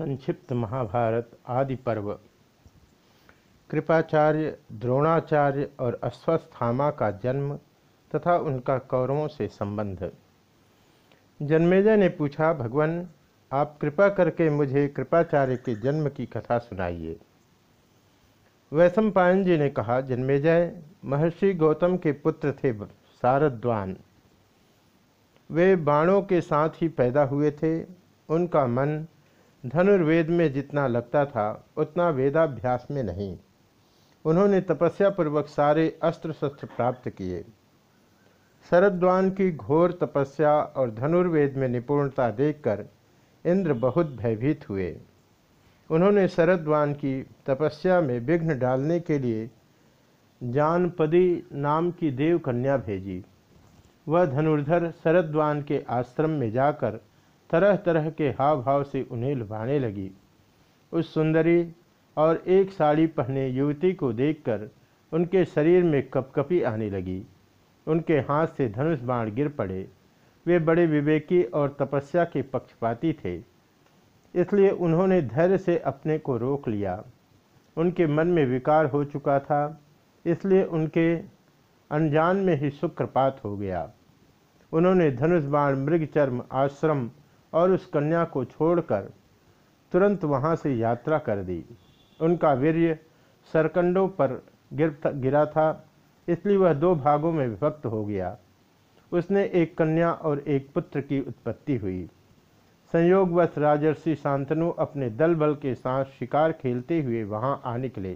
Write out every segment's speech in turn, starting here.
संक्षिप्त महाभारत आदि पर्व। कृपाचार्य, द्रोणाचार्य और अश्वस्थामा का जन्म तथा उनका कौरवों से संबंध। जन्मेजय ने पूछा, भगवान, आप कृपा करके मुझे कृपाचार्य के जन्म की कथा सुनाइए। वैशम पायन जी ने कहा, जन्मेजय, महर्षि गौतम के पुत्र थे सारद्वान वे बाणों के साथ ही पैदा हुए थे। उनका मन धनुर्वेद में जितना लगता था, उतना वेदाभ्यास में नहीं। उन्होंने तपस्या पूर्वक सारे अस्त्र शस्त्र प्राप्त किए। शरद्वान की घोर तपस्या और धनुर्वेद में निपुणता देखकर इंद्र बहुत भयभीत हुए। उन्होंने शरद्वान की तपस्या में विघ्न डालने के लिए जानपदी नाम की देव कन्या भेजी। वह धनुर्धर शरद्वान के आश्रम में जाकर तरह तरह के हाव भाव से उन्हें लुभाने लगी। उस सुंदरी और एक साड़ी पहने युवती को देखकर उनके शरीर में कपकपी आने लगी। उनके हाथ से धनुष बाण गिर पड़े। वे बड़े विवेकी और तपस्या के पक्षपाती थे, इसलिए उन्होंने धैर्य से अपने को रोक लिया। उनके मन में विकार हो चुका था, इसलिए उनके अनजान में ही शुक्रपात हो गया। उन्होंने धनुष बाण मृग चर्म आश्रम और उस कन्या को छोड़कर तुरंत वहाँ से यात्रा कर दी। उनका वीर्य सरकंडों पर गिर गिरा था, इसलिए वह दो भागों में विभक्त हो गया। उसने एक कन्या और एक पुत्र की उत्पत्ति हुई। संयोगवश राजर्षि शांतनु अपने दल बल के साथ शिकार खेलते हुए वहाँ आ निकले।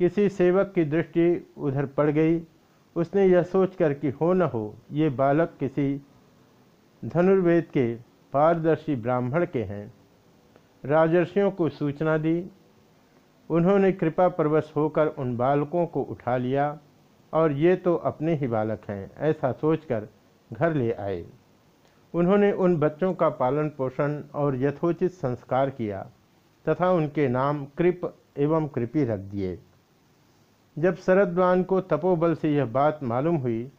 किसी सेवक की दृष्टि उधर पड़ गई। उसने यह सोचकर कि हो न हो, ये बालक किसी धनुर्वेद के पारदर्शी ब्राह्मण के हैं। राजर्षियों को सूचना दी। उन्होंने कृपा परवश होकर उन बालकों को उठा लिया और ये तो अपने ही बालक हैं, ऐसा सोचकर घर ले आए। उन्होंने उन बच्चों का पालन पोषण और यथोचित संस्कार किया तथा उनके नाम कृप एवं कृपी रख दिए। जब शरद्वान को तपोबल से यह बात मालूम हुई,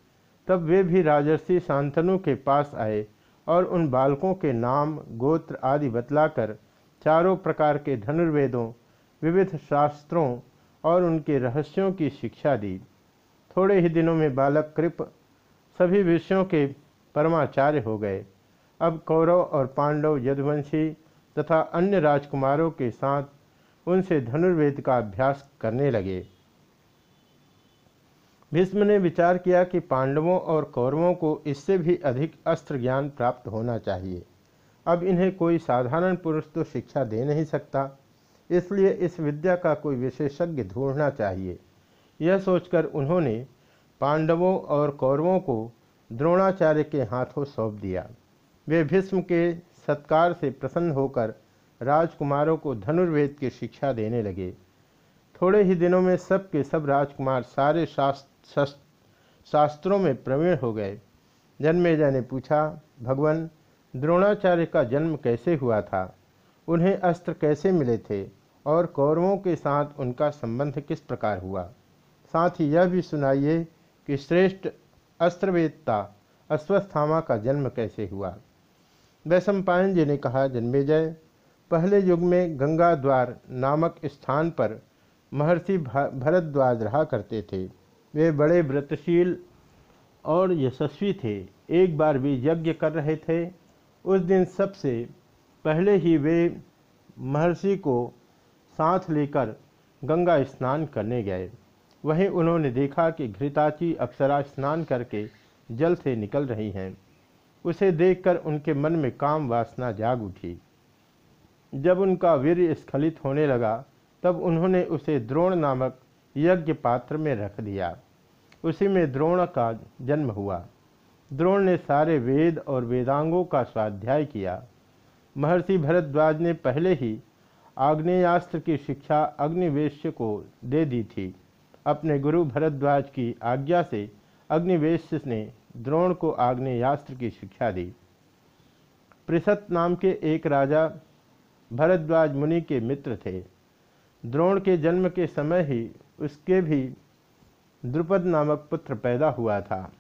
तब वे भी राजर्षि शांतनु के पास आए और उन बालकों के नाम, गोत्र आदि बतलाकर चारों प्रकार के धनुर्वेदों, विविध शास्त्रों और उनके रहस्यों की शिक्षा दी। थोड़े ही दिनों में बालक कृप सभी विषयों के परमाचार्य हो गए। अब कौरव और पांडव, यदुवंशी तथा अन्य राजकुमारों के साथ उनसे धनुर्वेद का अभ्यास करने लगे। भीष्म ने विचार किया कि पांडवों और कौरवों को इससे भी अधिक अस्त्र ज्ञान प्राप्त होना चाहिए। अब इन्हें कोई साधारण पुरुष तो शिक्षा दे नहीं सकता, इसलिए इस विद्या का कोई विशेषज्ञ ढूंढना चाहिए। यह सोचकर उन्होंने पांडवों और कौरवों को द्रोणाचार्य के हाथों सौंप दिया। वे भीष्म के सत्कार से प्रसन्न होकर राजकुमारों को धनुर्वेद की शिक्षा देने लगे। थोड़े ही दिनों में सब के सब राजकुमार सारे शास्त्र शास्त्रों में प्रवीण हो गए। जन्मेजय ने पूछा, भगवान, द्रोणाचार्य का जन्म कैसे हुआ था? उन्हें अस्त्र कैसे मिले थे? और कौरवों के साथ उनका संबंध किस प्रकार हुआ? साथ ही यह भी सुनाइए कि श्रेष्ठ अस्त्रवेदता अश्वस्थामा का जन्म कैसे हुआ। वैशंपायन जी ने कहा, जन्मेजय, पहले युग में गंगा द्वार नामक स्थान पर महर्षि भरद्वाज रहा करते थे। वे बड़े व्रतशील और यशस्वी थे। एक बार भी यज्ञ कर रहे थे। उस दिन सबसे पहले ही वे महर्षि को साथ लेकर गंगा स्नान करने गए। वहीं उन्होंने देखा कि घृताची अप्सरा स्नान करके जल से निकल रही हैं। उसे देखकर उनके मन में काम वासना जाग उठी। जब उनका वीर स्खलित होने लगा, तब उन्होंने उसे द्रोण नामक यज्ञ पात्र में रख दिया। उसी में द्रोण का जन्म हुआ। द्रोण ने सारे वेद और वेदांगों का स्वाध्याय किया। महर्षि भरद्वाज ने पहले ही आग्नेयास्त्र की शिक्षा अग्निवेश्य को दे दी थी। अपने गुरु भरद्वाज की आज्ञा से अग्निवेश्य ने द्रोण को आग्नेयास्त्र की शिक्षा दी। पृषत नाम के एक राजा भरद्वाज मुनि के मित्र थे। द्रोण के जन्म के समय ही उसके भी द्रुपद नामक पुत्र पैदा हुआ था।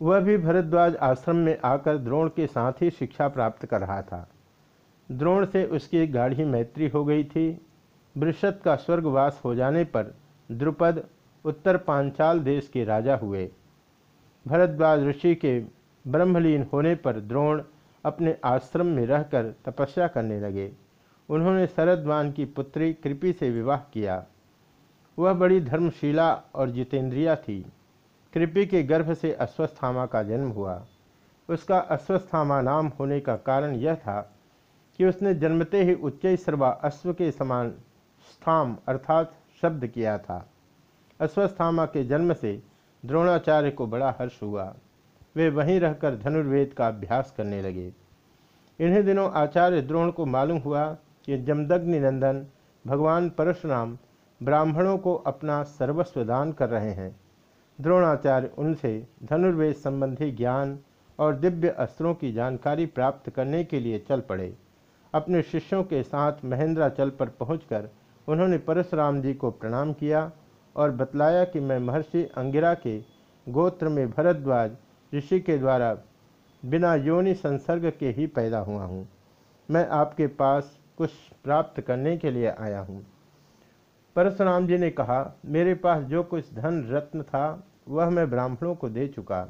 वह भी भरद्वाज आश्रम में आकर द्रोण के साथ ही शिक्षा प्राप्त कर रहा था। द्रोण से उसकी गाढ़ी मैत्री हो गई थी। वृषद का स्वर्गवास हो जाने पर द्रुपद उत्तर पांचाल देश के राजा हुए। भरद्वाज ऋषि के ब्रह्मलीन होने पर द्रोण अपने आश्रम में रहकर तपस्या करने लगे। उन्होंने शरदवान की पुत्री कृपि से विवाह किया। वह बड़ी धर्मशीला और जितेंद्रिया थी। कृपि के गर्भ से अश्वस्थामा का जन्म हुआ। उसका अश्वस्थामा नाम होने का कारण यह था कि उसने जन्मते ही उच्च सर्वा अश्व के समान स्थाम अर्थात शब्द किया था। अश्वस्थामा के जन्म से द्रोणाचार्य को बड़ा हर्ष हुआ। वे वहीं रहकर धनुर्वेद का अभ्यास करने लगे। इन्हीं दिनों आचार्य द्रोण को मालूम हुआ कि जमदग्नि नंदन भगवान परशुराम ब्राह्मणों को अपना सर्वस्व दान कर रहे हैं। द्रोणाचार्य उनसे धनुर्वेद संबंधी ज्ञान और दिव्य अस्त्रों की जानकारी प्राप्त करने के लिए चल पड़े। अपने शिष्यों के साथ महेंद्राचल पर पहुंचकर उन्होंने परशुराम जी को प्रणाम किया और बतलाया कि मैं महर्षि अंगिरा के गोत्र में भरद्वाज ऋषि के द्वारा बिना योनि संसर्ग के ही पैदा हुआ हूँ। मैं आपके पास कुछ प्राप्त करने के लिए आया हूँ। परशुराम जी ने कहा, मेरे पास जो कुछ धन रत्न था, वह मैं ब्राह्मणों को दे चुका।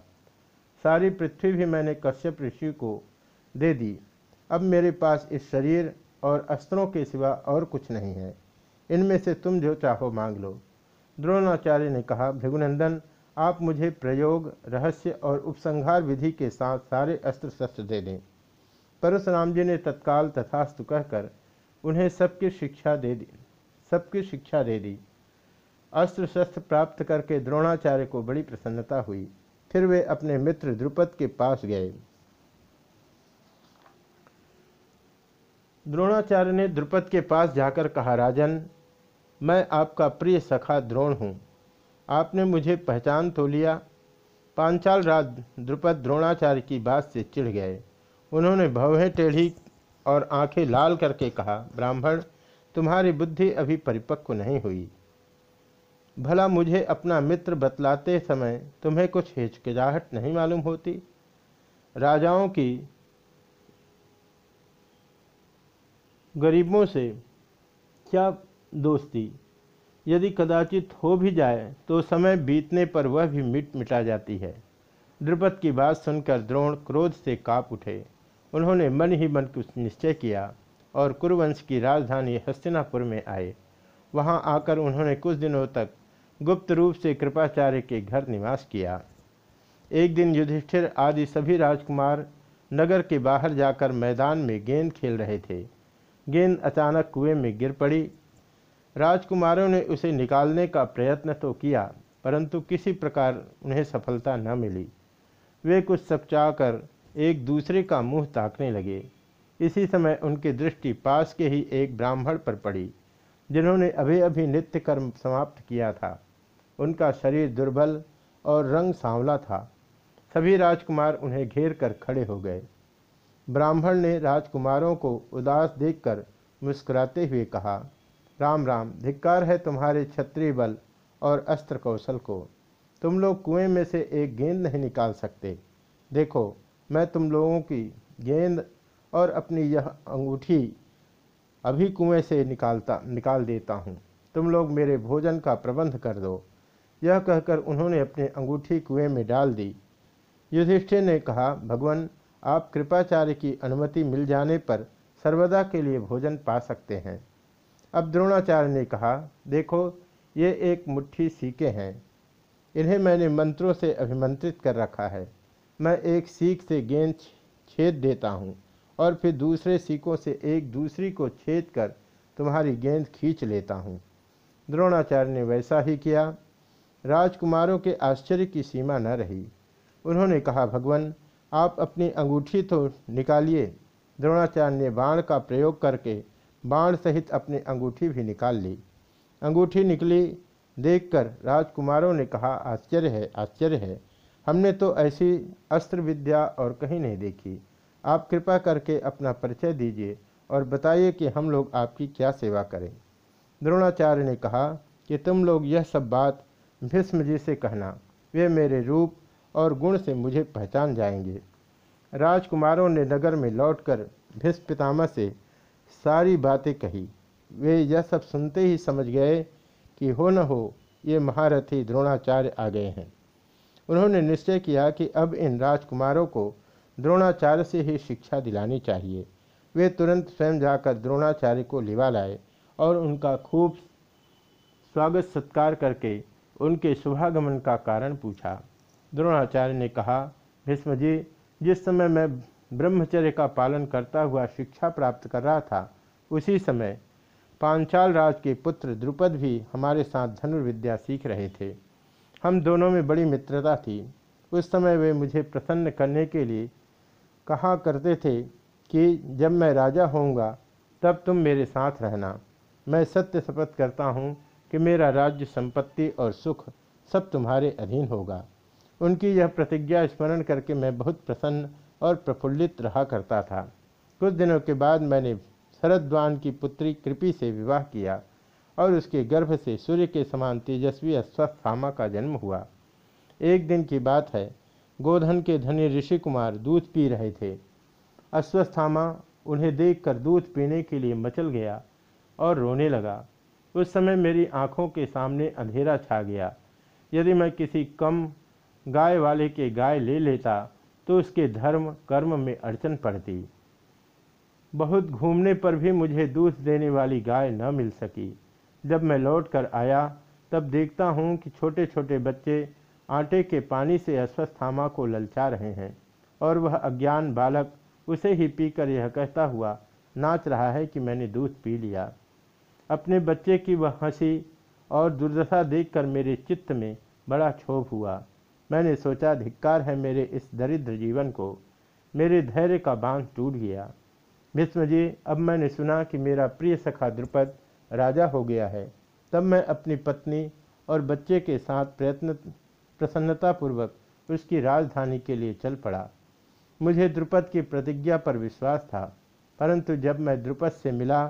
सारी पृथ्वी भी मैंने कश्यप ऋषि को दे दी। अब मेरे पास इस शरीर और अस्त्रों के सिवा और कुछ नहीं है। इनमें से तुम जो चाहो मांग लो। द्रोणाचार्य ने कहा, भृगुनंदन, आप मुझे प्रयोग, रहस्य और उपसंहार विधि के साथ सारे अस्त्र शस्त्र दे दें। परशुराम जी ने तत्काल तथास्तु कहकर उन्हें सबकी शिक्षा दे दी, सबकी शिक्षा दे दी। अस्त्र शस्त्र प्राप्त करके द्रोणाचार्य को बड़ी प्रसन्नता हुई। फिर वे अपने मित्र द्रुपद के पास गए। द्रोणाचार्य ने द्रुपद के पास जाकर कहा, राजन, मैं आपका प्रिय सखा द्रोण हूँ। आपने मुझे पहचान तो लिया, पांचाल राज द्रुपद द्रोणाचार्य की बात से चिढ़ गए। उन्होंने भवें टेढ़ी और आँखें लाल करके कहा, ब्राह्मण, तुम्हारी बुद्धि अभी परिपक्व नहीं हुई। भला मुझे अपना मित्र बतलाते समय तुम्हें कुछ हिचकिचाहट नहीं मालूम होती? राजाओं की गरीबों से क्या दोस्ती? यदि कदाचित हो भी जाए तो समय बीतने पर वह भी मिट मिटा जाती है। द्रुपद की बात सुनकर द्रोण क्रोध से काप उठे। उन्होंने मन ही मन कुछ निश्चय किया और कुरुवंश की राजधानी हस्तिनापुर में आए वहाँ आकर उन्होंने कुछ दिनों तक गुप्त रूप से कृपाचार्य के घर निवास किया। एक दिन युधिष्ठिर आदि सभी राजकुमार नगर के बाहर जाकर मैदान में गेंद खेल रहे थे। गेंद अचानक कुएँ में गिर पड़ी। राजकुमारों ने उसे निकालने का प्रयत्न तो किया, परंतु किसी प्रकार उन्हें सफलता न मिली। वे कुछ सपचाकर एक दूसरे का मुँह ताकने लगे। इसी समय उनकी दृष्टि पास के ही एक ब्राह्मण पर पड़ी, जिन्होंने अभी अभी नित्य कर्म समाप्त किया था। उनका शरीर दुर्बल और रंग सांवला था। सभी राजकुमार उन्हें घेर कर खड़े हो गए। ब्राह्मण ने राजकुमारों को उदास देखकर मुस्कुराते हुए कहा, राम राम, धिक्कार है तुम्हारे क्षत्रिय बल और अस्त्र कौशल को। तुम लोग कुएँ में से एक गेंद नहीं निकाल सकते। देखो मैं तुम लोगों की गेंद और अपनी यह अंगूठी अभी कुएँ से निकालता, निकाल देता हूँ। तुम लोग मेरे भोजन का प्रबंध कर दो। यह कहकर उन्होंने अपनी अंगूठी कुएँ में डाल दी। युधिष्ठिर ने कहा, भगवान, आप कृपाचार्य की अनुमति मिल जाने पर सर्वदा के लिए भोजन पा सकते हैं। अब द्रोणाचार्य ने कहा, देखो, ये एक मुट्ठी सीके हैं। इन्हें मैंने मंत्रों से अभिमंत्रित कर रखा है। मैं एक सीख से गेंद छेद देता हूँ और फिर दूसरे सीखों से एक दूसरी को छेद कर तुम्हारी गेंद खींच लेता हूँ। द्रोणाचार्य ने वैसा ही किया। राजकुमारों के आश्चर्य की सीमा न रही। उन्होंने कहा, भगवान, आप अपनी अंगूठी तो निकालिए। द्रोणाचार्य ने बाण का प्रयोग करके बाण सहित अपनी अंगूठी भी निकाल ली। अंगूठी निकली देखकर राजकुमारों ने कहा, आश्चर्य है आश्चर्य है। हमने तो ऐसी अस्त्र विद्या और कहीं नहीं देखी। आप कृपा करके अपना परिचय दीजिए और बताइए कि हम लोग आपकी क्या सेवा करें। द्रोणाचार्य ने कहा कि तुम लोग यह सब बात भीष्म जी से कहना। वे मेरे रूप और गुण से मुझे पहचान जाएँगे। राजकुमारों ने नगर में लौटकर भीष्म पितामह से सारी बातें कही। वे यह सब सुनते ही समझ गए कि हो न हो, ये महारथी द्रोणाचार्य आ गए हैं। उन्होंने निश्चय किया कि अब इन राजकुमारों को द्रोणाचार्य से ही शिक्षा दिलानी चाहिए। वे तुरंत स्वयं जाकर द्रोणाचार्य को लिवा लाए और उनका खूब स्वागत सत्कार करके उनके शुभागमन का कारण पूछा। द्रोणाचार्य ने कहा भीष्म जी जिस समय मैं ब्रह्मचर्य का पालन करता हुआ शिक्षा प्राप्त कर रहा था, उसी समय पांचाल राज के पुत्र द्रुपद भी हमारे साथ धनुर्विद्या सीख रहे थे। हम दोनों में बड़ी मित्रता थी। उस समय वे मुझे प्रसन्न करने के लिए कहा करते थे कि जब मैं राजा होऊँगा, तब तुम मेरे साथ रहना। मैं सत्य शपथ करता हूँ कि मेरा राज्य संपत्ति और सुख सब तुम्हारे अधीन होगा। उनकी यह प्रतिज्ञा स्मरण करके मैं बहुत प्रसन्न और प्रफुल्लित रहा करता था। कुछ दिनों के बाद मैंने शरद्वान की पुत्री कृपि से विवाह किया। और उसके गर्भ से सूर्य के समान तेजस्वी अश्वस्थामा का जन्म हुआ। एक दिन की बात है, गोधन के धनी ऋषि कुमार दूध पी रहे थे। अश्वस्थामा उन्हें देखकर दूध पीने के लिए मचल गया और रोने लगा। उस समय मेरी आँखों के सामने अंधेरा छा गया। यदि मैं किसी कम गाय वाले के गाय ले लेता तो उसके धर्म, कर्म में अड़चन पड़ती। बहुत घूमने पर भी मुझे दूध देने वाली गाय न मिल सकी। जब मैं लौट कर आया, तब देखता हूँ कि छोटे छोटे बच्चे आटे के पानी से अस्वस्थामा को ललचा रहे हैं और वह अज्ञान बालक उसे ही पीकर यह कहता हुआ नाच रहा है कि मैंने दूध पी लिया। अपने बच्चे की वह हँसी और दुर्दशा देखकर मेरे चित्त में बड़ा क्षोभ हुआ। मैंने सोचा, धिक्कार है मेरे इस दरिद्र जीवन को। मेरे धैर्य का बाँध टूट गया। भीष्म जी, अब मैंने सुना कि मेरा प्रिय सखा द्रुपद राजा हो गया है, तब मैं अपनी पत्नी और बच्चे के साथ प्रयत्न, प्रसन्नतापूर्वक उसकी राजधानी के लिए चल पड़ा। मुझे द्रुपद की प्रतिज्ञा पर विश्वास था, परंतु जब मैं द्रुपद से मिला,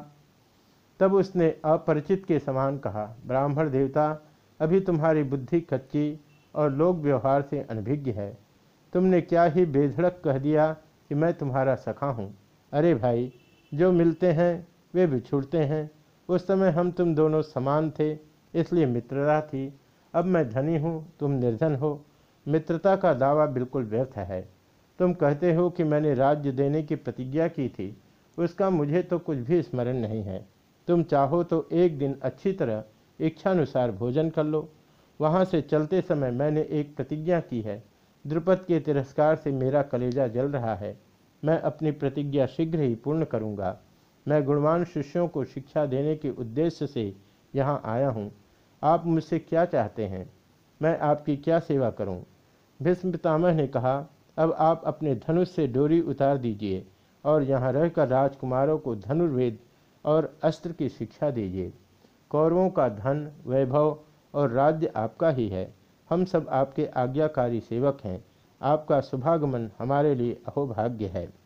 तब उसने अपरिचित के समान कहा, ब्राह्मण देवता, अभी तुम्हारी बुद्धि कच्ची और लोक व्यवहार से अनभिज्ञ है। तुमने क्या ही बेधड़क कह दिया कि मैं तुम्हारा सखा हूँ। अरे भाई, जो मिलते हैं, वे बिछुड़ते हैं उस समय हम तुम दोनों समान थे, इसलिए मित्रता थी। अब मैं धनी हूँ, तुम निर्धन हो। मित्रता का दावा बिल्कुल व्यर्थ है। तुम कहते हो कि मैंने राज्य देने की प्रतिज्ञा की थी। उसका मुझे तो कुछ भी स्मरण नहीं है। तुम चाहो तो एक दिन अच्छी तरह इच्छानुसार भोजन कर लो। वहाँ से चलते समय मैंने एक प्रतिज्ञा की है। द्रुपद के तिरस्कार से मेरा कलेजा जल रहा है। मैं अपनी प्रतिज्ञा शीघ्र ही पूर्ण करूँगा। मैं गुणवान शिष्यों को शिक्षा देने के उद्देश्य से यहाँ आया हूँ। आप मुझसे क्या चाहते हैं? मैं आपकी क्या सेवा करूँ? भीष्म पितामह ने कहा, अब आप अपने धनुष से डोरी उतार दीजिए और यहाँ रहकर राजकुमारों को धनुर्वेद और अस्त्र की शिक्षा दीजिए। कौरवों का धन, वैभव और राज्य आपका ही है। हम सब आपके आज्ञाकारी सेवक हैं। आपका शुभागमन हमारे लिए अहोभाग्य है।